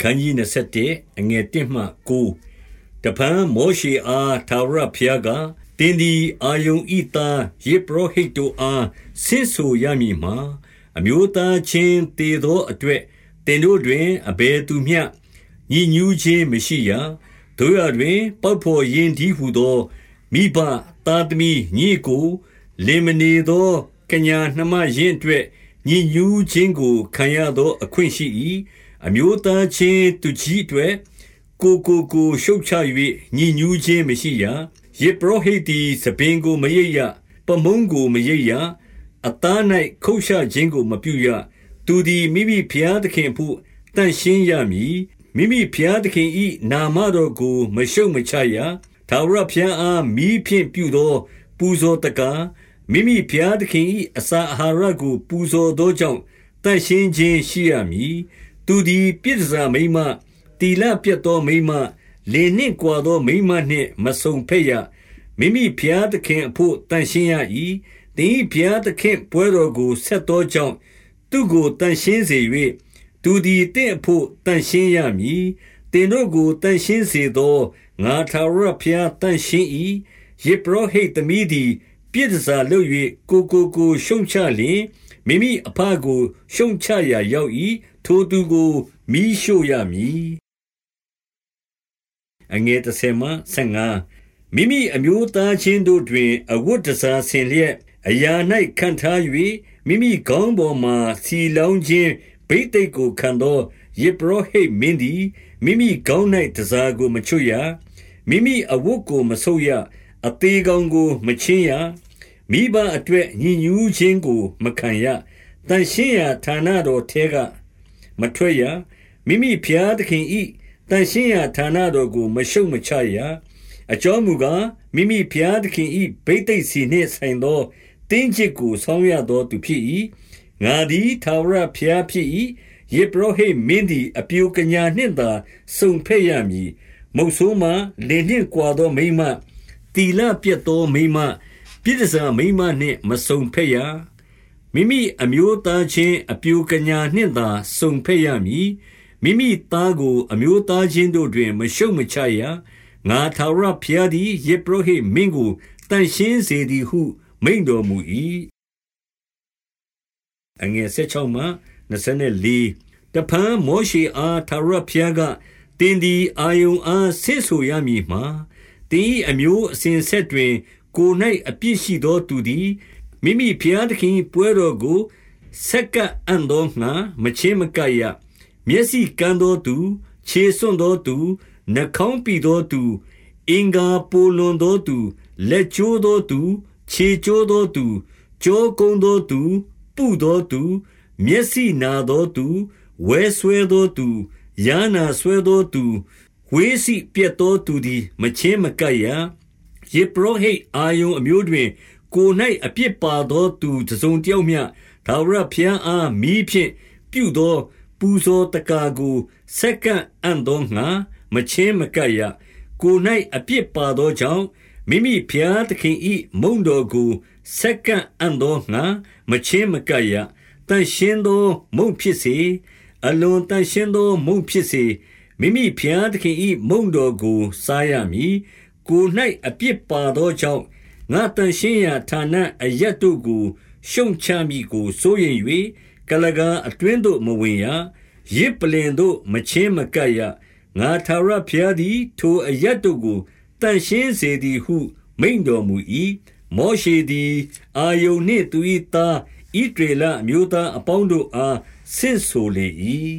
ခန်းကြီး21အငယ်1မှ9တပံမောရှေအားသာဝရဖျားကတင်းဒီအာယုံဤသားယေဘရဟိတ်တို့အားဆင့်ဆိုရမည်မှာအမျိုးသားချင်းတည်သောအတွက်တင်တို့တွင်အဘယ်သူမျှညီညူးခြင်းမရှိရတို့ရတွင်ပောက်ဖော်ရင်ဒီဟုသောမိဘသားသမီးညီကိုလင်မနေသောကညာနှမရင်အတွက်ညီညူးခြင်းကိုခံရသောအခွင့်ရှိ၏ အမျိုးသားချင်းသူကြီးအတွက်ကိုကိုကိုရှုတ်ချ၍ညီညူးခြင်းမရှိရယေဘရဟိတ်သည်သပင်ကိုမရိပ်ရပမုံကိုမရိပ်ရအသား၌ခုတ်ရှခြင်းကိုမပြုရသူသည်မိမိဖျားသခင်ဖို့တန်ရှင်းရမည်မိမိဖျားသခင်၏နာမတော်ကိုမရှုတ်မချရသာဝရဖျားအားမိဖြင့်ပြုသော ပူဇော်တကားမိမိဖျားသခင်၏အစာအာဟာရကို ပူဇော်သောကြောင့်တန်ရှင်းခြင်းရှိရမည် သူသည် ပြည့်စုံမိမတီလပြတ်သောမိမလေနှင့်ကွာသောမိမနှင့်မဆုံဖက်ရမိမိဖျားသခင်အဖို့တန်ရှင်းရ၏တင်းဖျားသခင်ပွဲတော်ကိုဆက်သောကြောင့်သူကိုတန်ရှင်းစေ၍သူသည်တင့်အဖို့တန်ရှင်းရမည်တင်တို့ကိုတန်ရှင်းစေသောငါထာဝရဘုရားတန်ရှင်း၏ယေဘရဟိတ်သမီးသည်ပြည့်စုံလို့၍ကိုကိုကိုရှုံချလျင်မိမိအဖကိုရှုံချရာရောက်၏ ထိုသူကိုမိရှို့ရမည်အငယ်30မှ35မိမိအမျိုးသားချင်းတို့တွင် အဝတ်တစားဆင်လျက်အရာ၌ခံထား၍မိမိခေါင်းပေါ်မှစီလောင်းခြင်းဘိသိက်ကိုခံသောယေဘရဟိတ်မင်းသည်မိမိခေါင်း၌တစားကိုမချွတ်ရမိမိအဝတ်ကိုမဆုပ်ရအသေးကောင်ကိုမချင်းရမိဘအတွက်ညဉ်ညူးခြင်းကို မခံရတန်ရှင်းရာဌာနတော်ထဲက မထွက်ရမိမိဖျားသခင်ဤတန်ရှင်းရာဌာနတော်ကို မရှုံမချရအကြောင်းမူကားမိမိဖျားသခင်ဤဘိသိက်စီနှင့်ဆိုင်သောတင်းချစ်ကိုဆောင်းရသောသူဖြစ်၏ငါသည်သာဝရဖျားဖြစ်၏ယေဘရဟိမင်းသည်အပြိုကညာနှင့်သာစုံဖက်ရမည်မုတ်ဆိုးမှလင်နှင့်ကွာသောမိမတီလပြတ်သောမိမပြည့်စုံမိမနှင့်မစုံဖက်ရ မိမိအမျိုးသားချင်းအပြိုကညာနှင့်သာစုံဖက်ရမည်မိမိသားကိုအမျိုးသားချင်းတို့တွင် မရှုံမချရငါသာရဖျားသည်ယေဘရဟိမင်းကိုတန်ရှင်းစေသည်ဟု မိန်တော်မူ၏အငယ်16မှ24တဖန်မောရှေအားသာရဖျားကတင်းဒီအာယုံအားဆင့်ဆိုရမည်မှာတင်းအမျိုးအစဉ်ဆက်တွင် ကို၌အပြစ်ရှိသောသူသည် မိမိဖျားသခင်ပွဲတော်ကိုဆက်ကပ်အံ့သောငါမချင်းမကပ်ရမျက်စိကန်းသောသူ ခြေစွန့်သောသူနှာခေါင်းပိသောသူအင်္ဂါပိုလွန်သောသူလက်ကျိုးသောသူခြေကျိုးသောသူကြောကုန်းသောသူပုသောသူ မျက်စိနာသောသူဝဲဆွဲသောသူယာနာဆွဲသောသူဝေးစီပြတ်သောသူသည် မချင်းမကပ်ရယေပရောဟိတ်အာယုံအမျိုးတွင် ကို၌အပြစ်ပါသောသူတစုံတယောက်မျှသာဝရဖျားအားမိဖြင့်ပြုသော ပူဇော်တကာကိုဆက်ကန့်အံ့သောငါမချင်းမကပ်ရကို၌အပြစ်ပါသောကြောင့်မိမိဖျားသခင်ဤမုံတော်ကိုဆက်ကန့်အံ့သောငါမချင်းမကပ်ရတန်ရှင်းသောမုံဖြစ်စေအလွန်တန်ရှင်းသောမုံဖြစ်စေမိမိဖျားသခင်ဤမုံတော်ကိုစားရမည်ကို၌အပြစ်ပါသောကြောင့် ငါတန်ရှင်းရာဌာနအရတ်တို့ကို ရှုံချမိကိုစိုးရင်၍ကလကာအတွင်းသို့မဝင်ရရစ်ပလင်သို့မချင်းမကပ်ရငါသာရဖျားသည် ထိုအရတ်တို့ကိုတန်ရှင်းစေသည်ဟု မိန်တော်မူ၏မောရှေသည် အာယုန်နှင့်သူ၏သားဣဒေလအမျိုးသားအပေါင်းတို့အားဆင့်ဆိုလေ၏